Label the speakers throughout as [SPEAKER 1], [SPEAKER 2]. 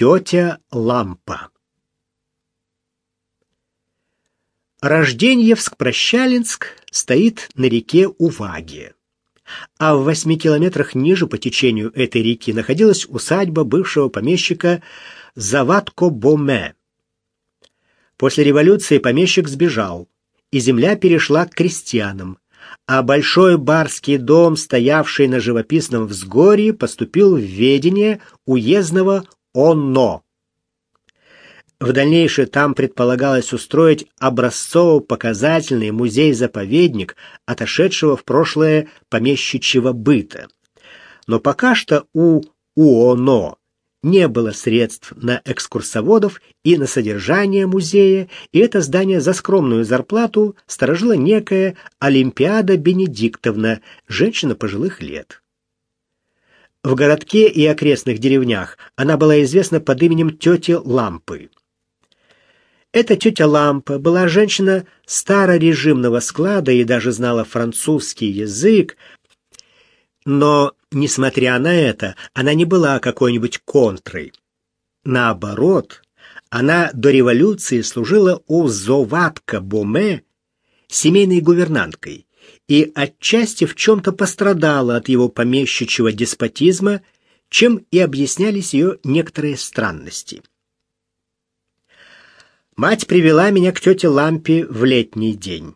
[SPEAKER 1] Тетя Лампа Рожденьевск-Прощалинск стоит на реке Уваги. А в восьми километрах ниже по течению этой реки находилась усадьба бывшего помещика Завадко-Боме. После революции помещик сбежал, и земля перешла к крестьянам, а большой барский дом, стоявший на живописном взгорье, поступил в ведение уездного ОНО. В дальнейшем там предполагалось устроить образцово-показательный музей-заповедник отошедшего в прошлое помещичьего быта. Но пока что у УОНО не было средств на экскурсоводов и на содержание музея, и это здание за скромную зарплату сторожила некая Олимпиада Бенедиктовна, женщина пожилых лет. В городке и окрестных деревнях она была известна под именем тети Лампы. Эта тетя Лампа была женщина старорежимного склада и даже знала французский язык, но, несмотря на это, она не была какой-нибудь контрой. Наоборот, она до революции служила у Зоватка Боме семейной гувернанткой и отчасти в чем-то пострадала от его помещичьего деспотизма, чем и объяснялись ее некоторые странности. Мать привела меня к тете Лампе в летний день.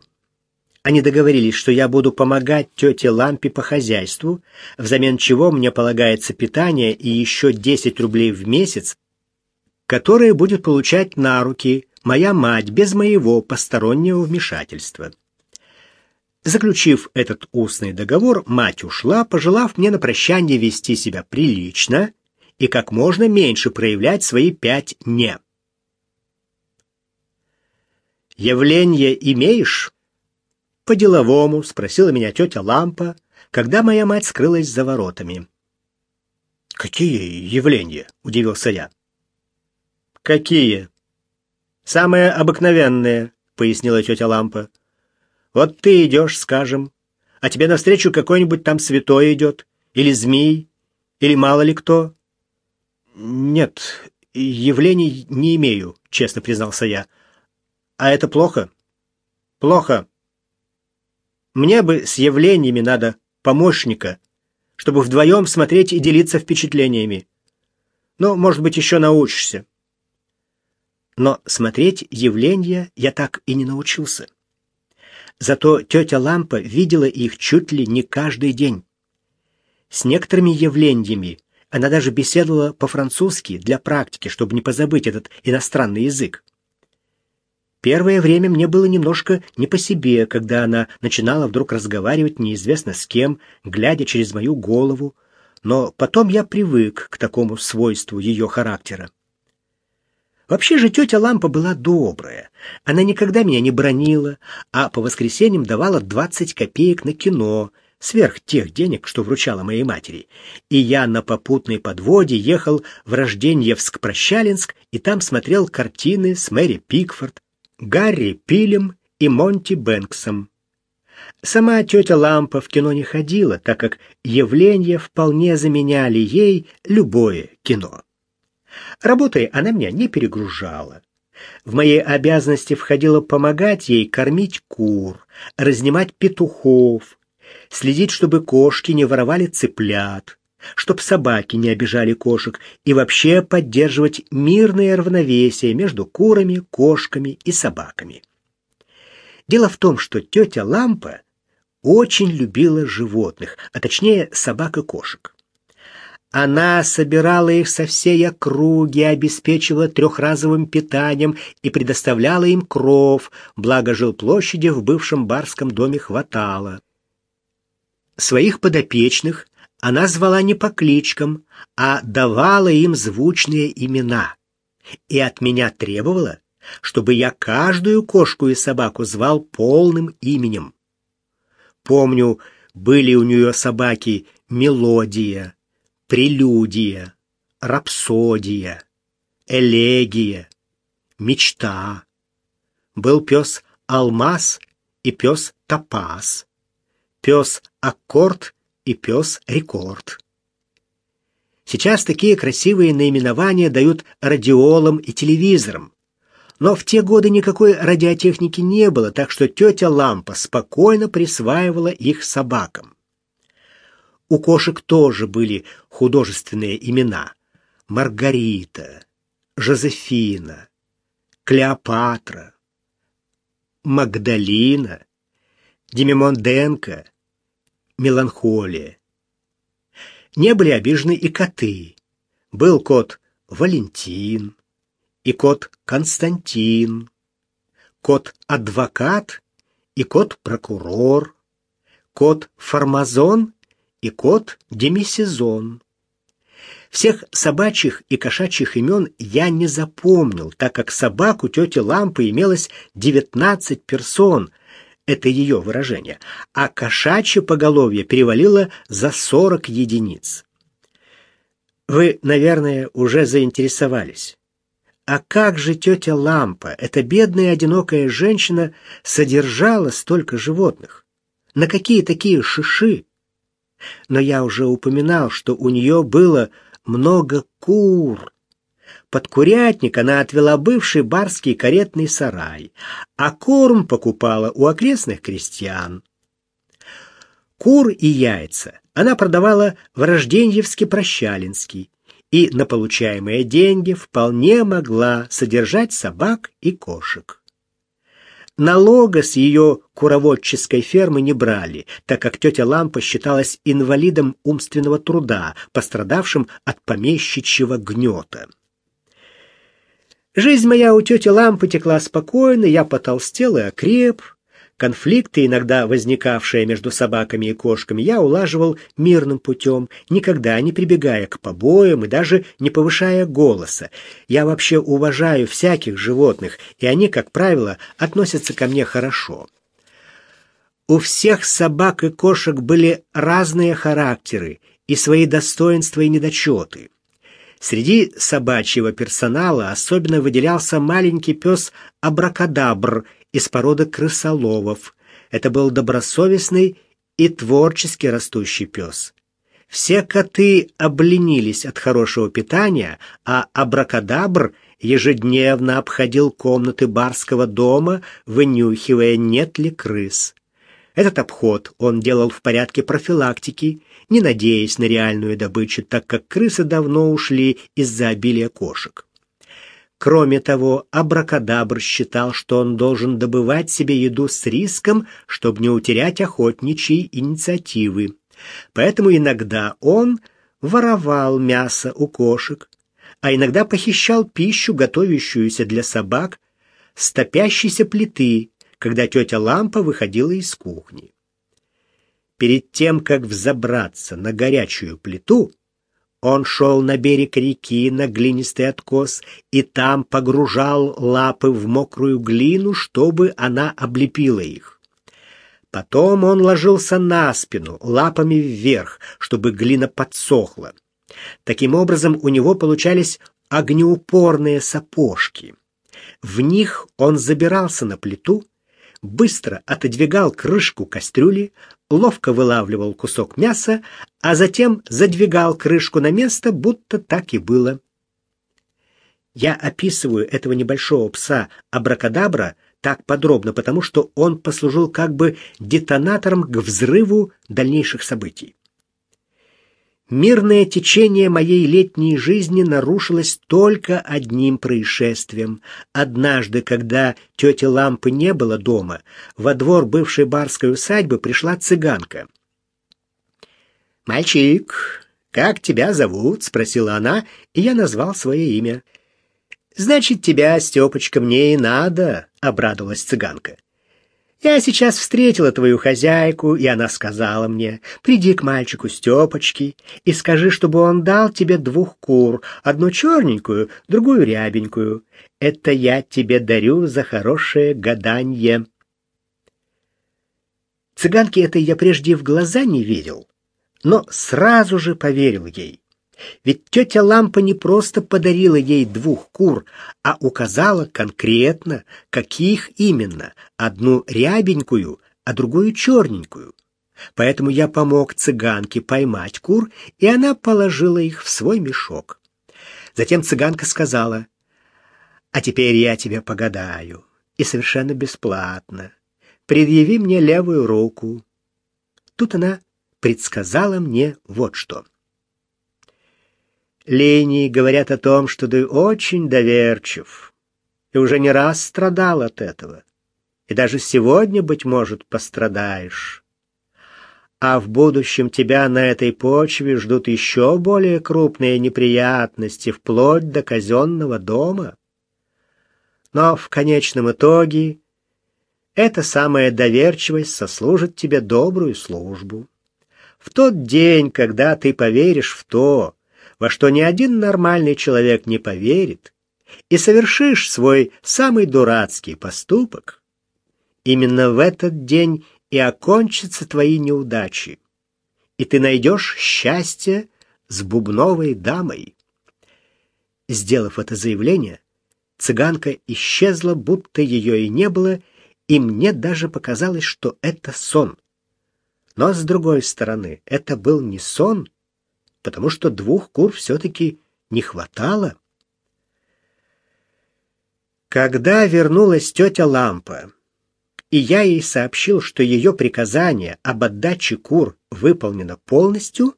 [SPEAKER 1] Они договорились, что я буду помогать тете Лампе по хозяйству, взамен чего мне полагается питание и еще 10 рублей в месяц, которые будет получать на руки моя мать без моего постороннего вмешательства. Заключив этот устный договор, мать ушла, пожелав мне на прощание вести себя прилично и как можно меньше проявлять свои пять «не». «Явление имеешь?» «По-деловому», — спросила меня тетя Лампа, когда моя мать скрылась за воротами. «Какие явления?» — удивился я. «Какие?» «Самые обыкновенные», — пояснила тетя Лампа. «Вот ты идешь, скажем, а тебе навстречу какой-нибудь там святой идет, или змей, или мало ли кто». «Нет, явлений не имею», — честно признался я. «А это плохо?» «Плохо», мне бы с явлениями надо помощника, чтобы вдвоем смотреть и делиться впечатлениями. Но, может быть, еще научишься. Но смотреть явления я так и не научился. Зато тетя Лампа видела их чуть ли не каждый день. С некоторыми явлениями она даже беседовала по-французски для практики, чтобы не позабыть этот иностранный язык. Первое время мне было немножко не по себе, когда она начинала вдруг разговаривать неизвестно с кем, глядя через мою голову, но потом я привык к такому свойству ее характера. Вообще же тетя Лампа была добрая. Она никогда меня не бронила, а по воскресеньям давала 20 копеек на кино, сверх тех денег, что вручала моей матери. И я на попутной подводе ехал в Рожденьевск-Прощалинск и там смотрел картины с Мэри Пикфорд, Гарри Пилем и Монти Бэнксом. Сама тетя Лампа в кино не ходила, так как явления вполне заменяли ей любое кино. Работой она меня не перегружала. В мои обязанности входило помогать ей кормить кур, разнимать петухов, следить, чтобы кошки не воровали цыплят, чтоб собаки не обижали кошек и вообще поддерживать мирное равновесие между курами, кошками и собаками. Дело в том, что тетя Лампа очень любила животных, а точнее собак и кошек. Она собирала их со всей округи, обеспечивала трехразовым питанием и предоставляла им кров, благо жилплощади в бывшем барском доме хватало. Своих подопечных она звала не по кличкам, а давала им звучные имена. И от меня требовала, чтобы я каждую кошку и собаку звал полным именем. Помню, были у нее собаки мелодия, прелюдия, рапсодия, элегия, мечта. Был пес Алмаз и пес Топаз, пес Аккорд и пес Рекорд. Сейчас такие красивые наименования дают радиолам и телевизорам. Но в те годы никакой радиотехники не было, так что тетя Лампа спокойно присваивала их собакам. У кошек тоже были художественные имена. Маргарита, Жозефина, Клеопатра, Магдалина, Демимонденко, Меланхолия. Не были обижены и коты. Был кот Валентин и кот Константин, кот-адвокат и кот-прокурор, кот-формазон и кот-демисезон. Всех собачьих и кошачьих имен я не запомнил, так как собак у тети Лампы имелось 19 персон, это ее выражение, а кошачье поголовье перевалило за 40 единиц. Вы, наверное, уже заинтересовались. А как же тетя Лампа, эта бедная одинокая женщина, содержала столько животных? На какие такие шиши? Но я уже упоминал, что у нее было много кур. Под курятник она отвела бывший барский каретный сарай, а корм покупала у окрестных крестьян. Кур и яйца она продавала в Рожденьевске-Прощалинский, и на получаемые деньги вполне могла содержать собак и кошек. Налога с ее куроводческой фермы не брали, так как тетя Лампа считалась инвалидом умственного труда, пострадавшим от помещичьего гнета. Жизнь моя у тети Лампы текла спокойно, я потолстел и окреп, Конфликты, иногда возникавшие между собаками и кошками, я улаживал мирным путем, никогда не прибегая к побоям и даже не повышая голоса. Я вообще уважаю всяких животных, и они, как правило, относятся ко мне хорошо. У всех собак и кошек были разные характеры и свои достоинства и недочеты. Среди собачьего персонала особенно выделялся маленький пес Абракадабр из породы крысоловов. Это был добросовестный и творчески растущий пес. Все коты обленились от хорошего питания, а абракадабр ежедневно обходил комнаты барского дома, вынюхивая, нет ли крыс. Этот обход он делал в порядке профилактики, не надеясь на реальную добычу, так как крысы давно ушли из-за обилия кошек. Кроме того, Абракадабр считал, что он должен добывать себе еду с риском, чтобы не утерять охотничьей инициативы. Поэтому иногда он воровал мясо у кошек, а иногда похищал пищу, готовящуюся для собак, с топящейся плиты, когда тетя Лампа выходила из кухни. Перед тем, как взобраться на горячую плиту, он шел на берег реки на глинистый откос и там погружал лапы в мокрую глину, чтобы она облепила их. Потом он ложился на спину, лапами вверх, чтобы глина подсохла. Таким образом, у него получались огнеупорные сапожки. В них он забирался на плиту, быстро отодвигал крышку кастрюли, ловко вылавливал кусок мяса, а затем задвигал крышку на место, будто так и было. Я описываю этого небольшого пса Абракадабра так подробно, потому что он послужил как бы детонатором к взрыву дальнейших событий. Мирное течение моей летней жизни нарушилось только одним происшествием. Однажды, когда тети Лампы не было дома, во двор бывшей барской усадьбы пришла цыганка. «Мальчик, как тебя зовут?» — спросила она, и я назвал свое имя. «Значит, тебя, Степочка, мне и надо», — обрадовалась цыганка. Я сейчас встретила твою хозяйку, и она сказала мне, приди к мальчику Степочке и скажи, чтобы он дал тебе двух кур, одну черненькую, другую рябенькую. Это я тебе дарю за хорошее гаданье. Цыганке этой я прежде в глаза не видел, но сразу же поверил ей. Ведь тетя Лампа не просто подарила ей двух кур, а указала конкретно, каких именно, одну рябенькую, а другую черненькую. поэтому я помог цыганке поймать кур, и она положила их в свой мешок. Затем цыганка сказала, «А теперь я тебе погадаю, и совершенно бесплатно. Предъяви мне левую руку». Тут она предсказала мне вот что. Лени говорят о том, что ты очень доверчив и уже не раз страдал от этого. И даже сегодня, быть может, пострадаешь. А в будущем тебя на этой почве ждут еще более крупные неприятности, вплоть до казенного дома. Но в конечном итоге эта самая доверчивость сослужит тебе добрую службу. В тот день, когда ты поверишь в то, во что ни один нормальный человек не поверит, и совершишь свой самый дурацкий поступок, именно в этот день и окончатся твои неудачи, и ты найдешь счастье с бубновой дамой. Сделав это заявление, цыганка исчезла, будто ее и не было, и мне даже показалось, что это сон. Но, с другой стороны, это был не сон, потому что двух кур все-таки не хватало. Когда вернулась тетя Лампа, и я ей сообщил, что ее приказание об отдаче кур выполнено полностью,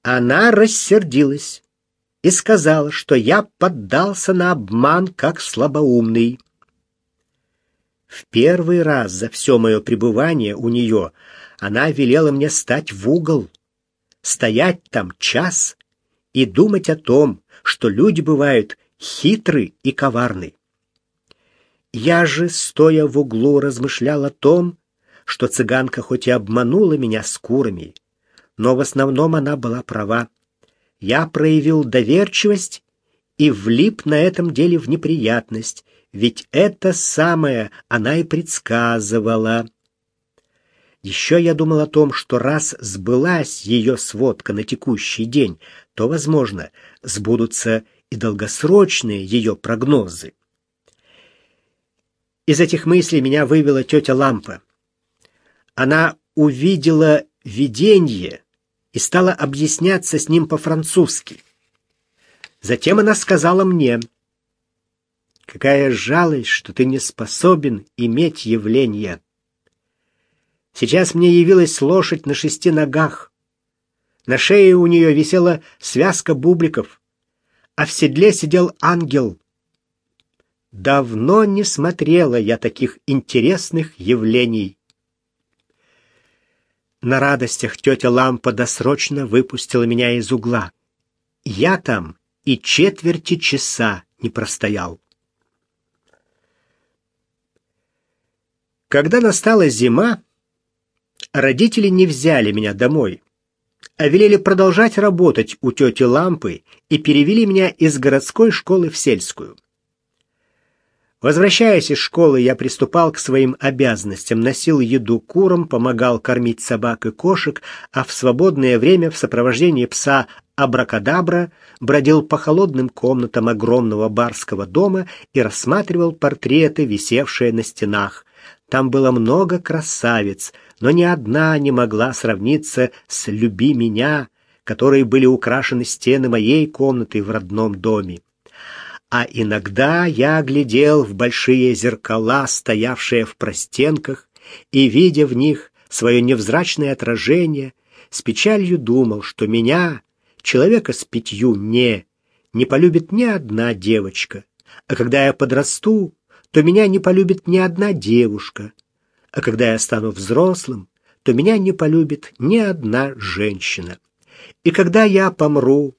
[SPEAKER 1] она рассердилась и сказала, что я поддался на обман как слабоумный. В первый раз за все мое пребывание у нее она велела мне стать в угол, стоять там час и думать о том, что люди бывают хитрый и коварный. Я же, стоя в углу, размышлял о том, что цыганка хоть и обманула меня с курами, но в основном она была права. Я проявил доверчивость и влип на этом деле в неприятность, ведь это самое она и предсказывала. Еще я думал о том, что раз сбылась ее сводка на текущий день, то, возможно, сбудутся и долгосрочные ее прогнозы. Из этих мыслей меня вывела тетя Лампа. Она увидела видение и стала объясняться с ним по-французски. Затем она сказала мне, «Какая жалость, что ты не способен иметь явление. Сейчас мне явилась лошадь на шести ногах. На шее у нее висела связка бубликов а в седле сидел ангел. Давно не смотрела я таких интересных явлений. На радостях тетя Лампа досрочно выпустила меня из угла. Я там и четверти часа не простоял. Когда настала зима, родители не взяли меня домой а велели продолжать работать у тети Лампы и перевели меня из городской школы в сельскую. Возвращаясь из школы, я приступал к своим обязанностям, носил еду курам, помогал кормить собак и кошек, а в свободное время в сопровождении пса Абракадабра бродил по холодным комнатам огромного барского дома и рассматривал портреты, висевшие на стенах. Там было много красавиц, но ни одна не могла сравниться с «Люби меня», которые были украшены стены моей комнаты в родном доме. А иногда я глядел в большие зеркала, стоявшие в простенках, и, видя в них свое невзрачное отражение, с печалью думал, что меня, человека с пятью «не», не полюбит ни одна девочка, а когда я подрасту, то меня не полюбит ни одна девушка, а когда я стану взрослым, то меня не полюбит ни одна женщина. И когда я помру,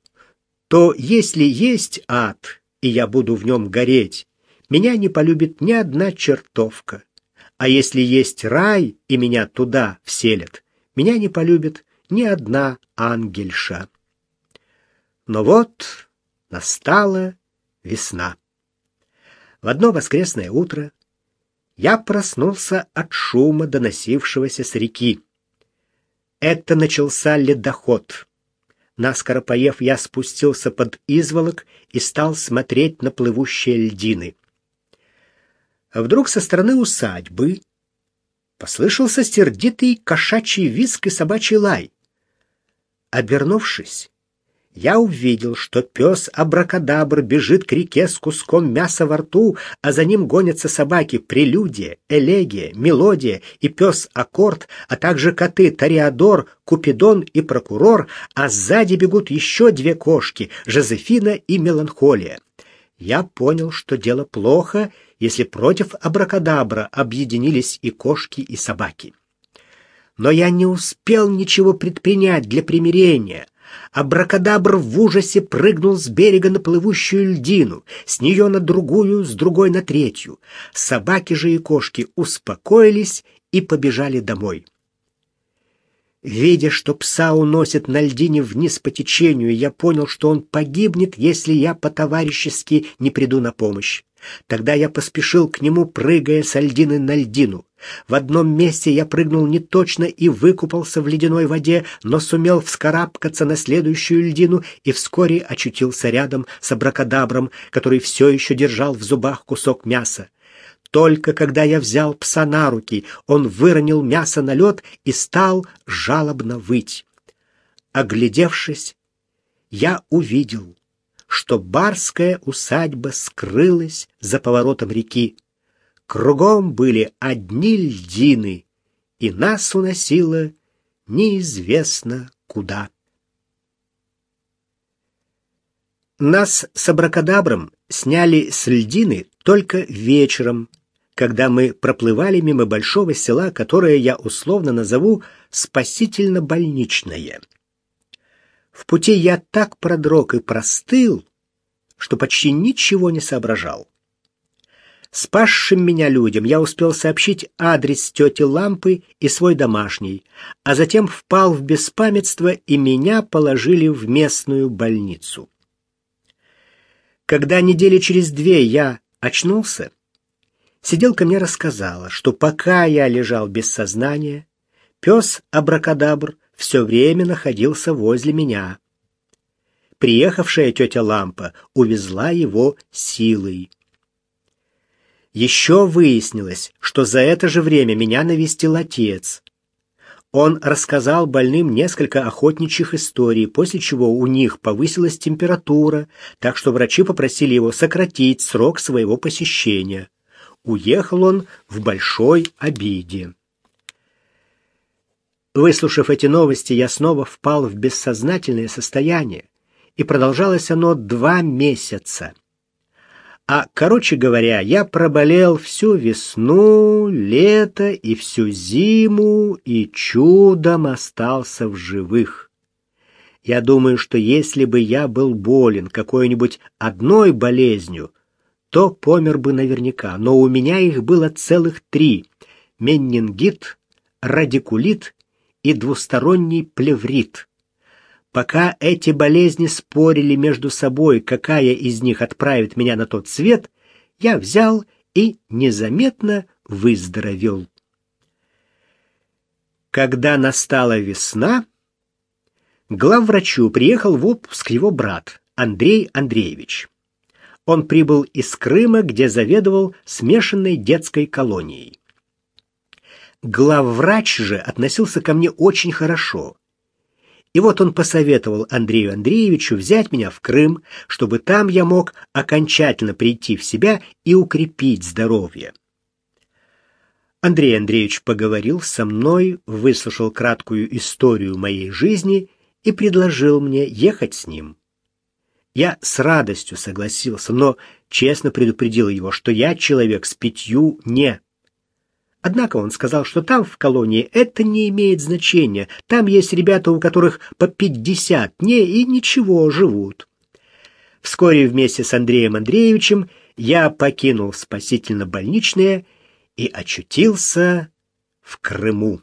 [SPEAKER 1] то если есть ад, и я буду в нем гореть, меня не полюбит ни одна чертовка. А если есть рай, и меня туда вселят, меня не полюбит ни одна ангельша. Но вот настала весна. В одно воскресное утро я проснулся от шума, доносившегося с реки. Это начался ледоход. Наскоро поев, я спустился под изволок и стал смотреть на плывущие льдины. Вдруг со стороны усадьбы послышался сердитый кошачий визг и собачий лай. Обернувшись, я увидел, что пес Абракадабр бежит к реке с куском мяса во рту, а за ним гонятся собаки Прелюдия, Элегия, Мелодия и пес Аккорд, а также коты Ториадор, Купидон и Прокурор, а сзади бегут еще две кошки Жозефина и Меланхолия. Я понял, что дело плохо, если против Абракадабра объединились и кошки, и собаки. Но я не успел ничего предпринять для примирения — Абракадабр в ужасе прыгнул с берега на плывущую льдину, с нее на другую, с другой на третью. Собаки же и кошки успокоились и побежали домой. Видя, что пса уносят на льдине вниз по течению, я понял, что он погибнет, если я по-товарищески не приду на помощь. Тогда я поспешил к нему, прыгая с льдины на льдину. В одном месте я прыгнул неточно и выкупался в ледяной воде, но сумел вскарабкаться на следующую льдину и вскоре очутился рядом с абракадабром, который все еще держал в зубах кусок мяса. Только когда я взял пса на руки, он выронил мясо на лед и стал жалобно выть. Оглядевшись, я увидел, что барская усадьба скрылась за поворотом реки. Кругом были одни льдины, и нас уносило неизвестно куда. Нас с абракадабром сняли с льдины только вечером, когда мы проплывали мимо большого села, которое я условно назову «спасительно-больничное». В пути я так продрог и простыл, что почти ничего не соображал. Спасшим меня людям я успел сообщить адрес тети Лампы и свой домашний, а затем впал в беспамятство и меня положили в местную больницу. Когда недели через две я очнулся, сиделка мне рассказала, что пока я лежал без сознания, пес Абракадабр все время находился возле меня. Приехавшая тетя Лампа увезла его силой. Еще выяснилось, что за это же время меня навестил отец. Он рассказал больным несколько охотничьих историй, после чего у них повысилась температура, так что врачи попросили его сократить срок своего посещения. Уехал он в большой обиде. Выслушав эти новости, я снова впал в бессознательное состояние, и продолжалось оно два месяца. А, короче говоря, я проболел всю весну, лето и всю зиму и чудом остался в живых. Я думаю, что если бы я был болен какой-нибудь одной болезнью, то помер бы наверняка, но у меня их было целых три — менингит, радикулит и двусторонний плеврит. Пока эти болезни спорили между собой, какая из них отправит меня на тот свет, я взял и незаметно выздоровел. Когда настала весна, главврачу приехал в отпуск его брат Андрей Андреевич. Он прибыл из Крыма, где заведовал смешанной детской колонией. Главврач же относился ко мне очень хорошо и вот он посоветовал Андрею Андреевичу взять меня в Крым, чтобы там я мог окончательно прийти в себя и укрепить здоровье. Андрей Андреевич поговорил со мной, выслушал краткую историю моей жизни и предложил мне ехать с ним. Я с радостью согласился, но честно предупредил его, что я человек с пятью «не». Однако он сказал, что там, в колонии, это не имеет значения. Там есть ребята, у которых по пятьдесят не и ничего, живут. Вскоре вместе с Андреем Андреевичем я покинул спасительно-больничное и очутился в Крыму.